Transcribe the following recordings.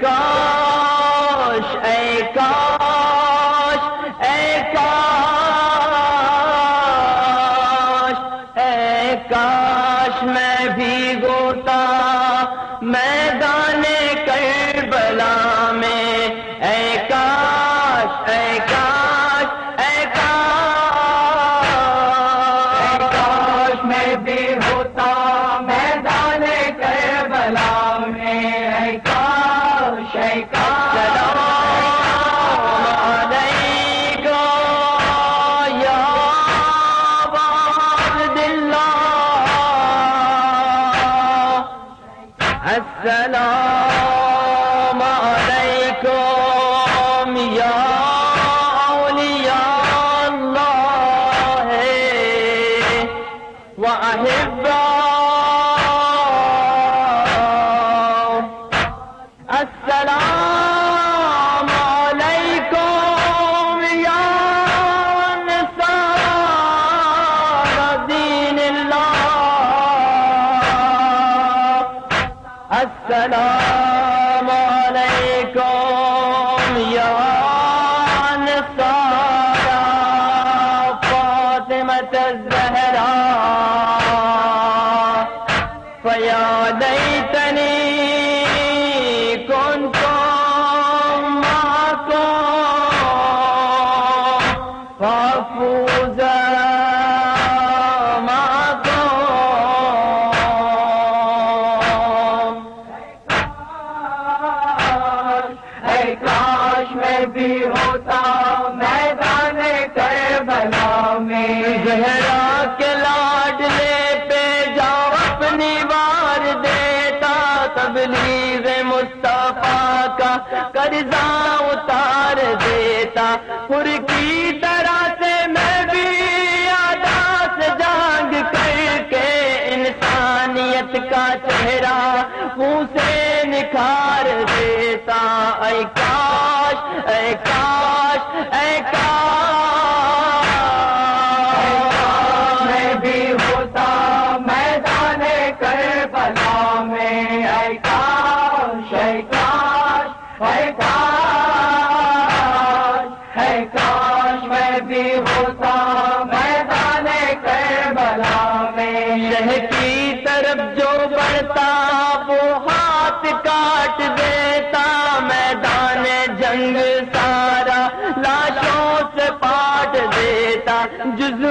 کاش اے کاش اے کاش اے کاش میں بھی وأحباء السلام عليكم يا نساء دين الله. السلام میں بھی ہوتا، میدان کربلا میں۔ زہرا کے لاڈلے پہ جاؤ اپنی بار دیتا۔ تبلیغ مصطفیٰ کا قرضہ اتار دیتا۔ پر کی طرح اے کاش اے کاش۔ میں بھی ہوتا میدان کربلا میں۔ اے کاش اے کاش اے کاش۔ اے کاش، میں بھی ہوتا میدان کربلا میں۔ شہ کی طرف جو بڑھتا، وہ ہاتھ کاٹ دیتا۔ میدان جنگ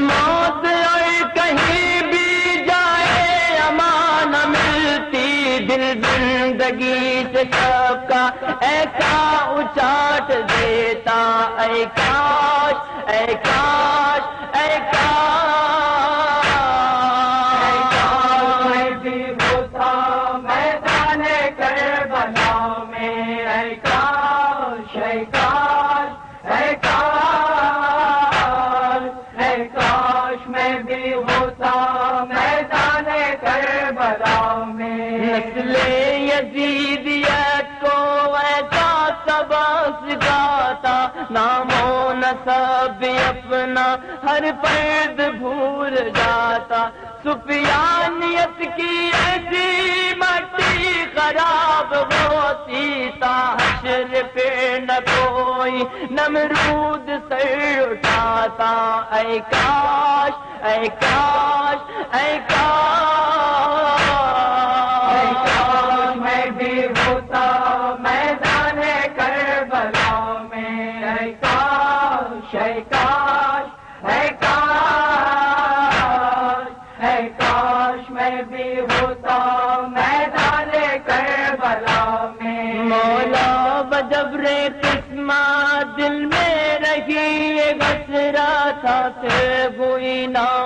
موت اور کہیں بھی جائے، امان ملتی، دل زندگی سے سب کا ایسا اچاٹ دیتا۔ اے کاش اے کاش اے کاش۔ میں بھی ہوتا میں۔ اے کاش اے کاش۔ نصب اپنا ہر فرد بھول جاتا، سفیانیت کی ایسی مٹی خراب ہوتی، تا حشر پہ نہ کوئی نمرود سر اٹھاتا۔ اے کاش اے کاش، اے اے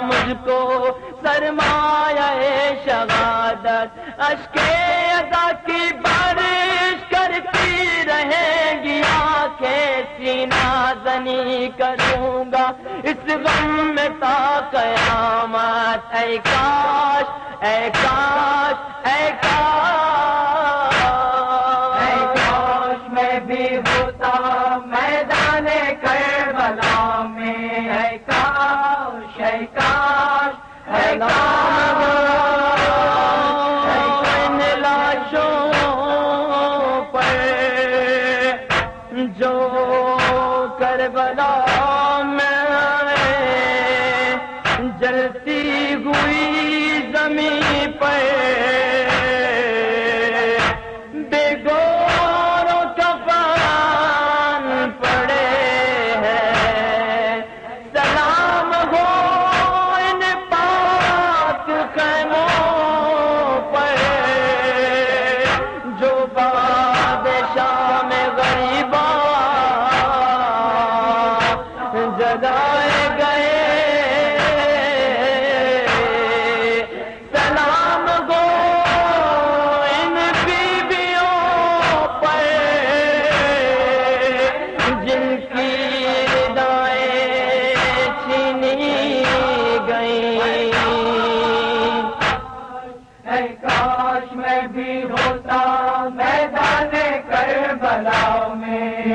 مجھ کو سرمایہ شہادت۔ اشکے ادا کی بارش کرتی رہیں گی، آنکھیں سینہ زنی کروں گا۔ اس غم میں تا قیامت۔ اے کاش اے کاش اے کاش۔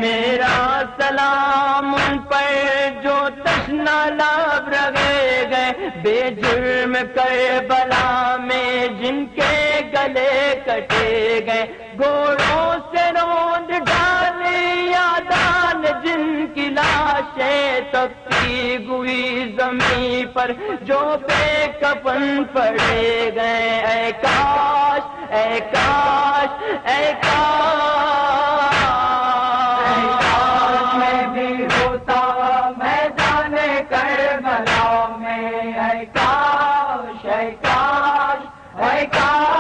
میرا سلام ان پر جو تشنا لاب رگے گئے، بے جرم کربلا میں جن کے گلے کٹے گئے۔ گوڑوں سے روند ڈالے یادان جن کی لاشیں تکی گوئی زمین پر، جو بے کپن پڑے گئے۔ اے کاش اے کاش اے کاش۔ کربلا میں ہے کاش ہے کاش ہے کاش۔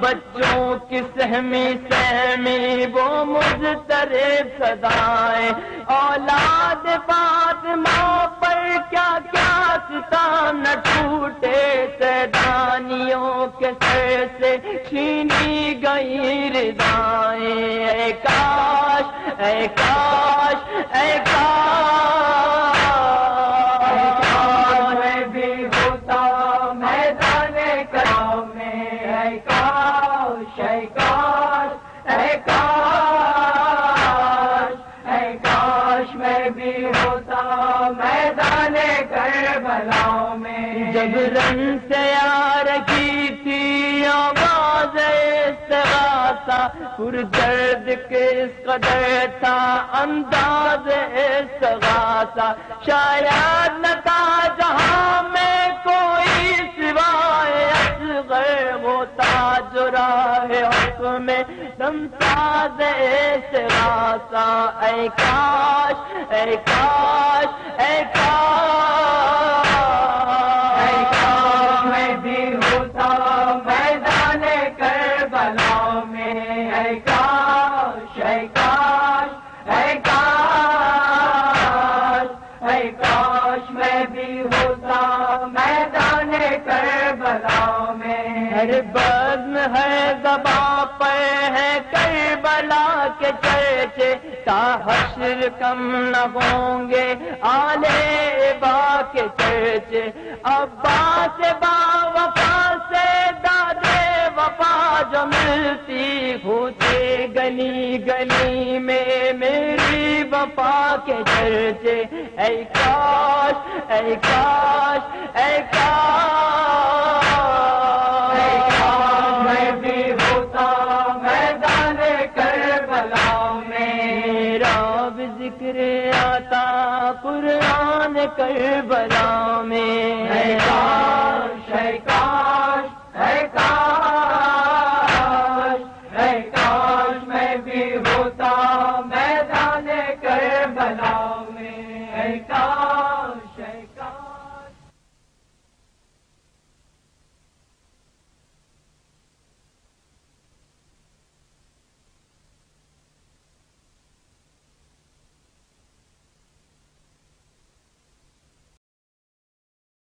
بچوں کی سہمی سہمی، وہ مضطرب صدائیں اولاد فاطمہ پر کیا کیا ستام نہ ٹوٹے، سیدانیوں کے سر سے چھینی گئی ردائیں اے کاش اے کاش اے کاش۔ کربلا میں جب رن سے آ رہی تھی آواز استغاثہ، پر درد کس قدر تھا انداز استغاثہ۔ شاید نہ تھا جہاں میں کوئی سوائے اصغر ہوتا جو راہ حق میں دم ساز استغاثہ۔ اے کاش اے کاش اے کاش۔ بزم ہے زباں پر ہے کربلا کے چرچے، تا حشر کم نہ ہوں گے آلے با کے چرچے۔ ابا سے با وفا سے دادے وفا جو ملتی ہوتے گلی گلی میں میری وفا کے چرچے۔ اے کاش اے کاش اے کاش۔ ذکر آتا قرآن کربلا میں۔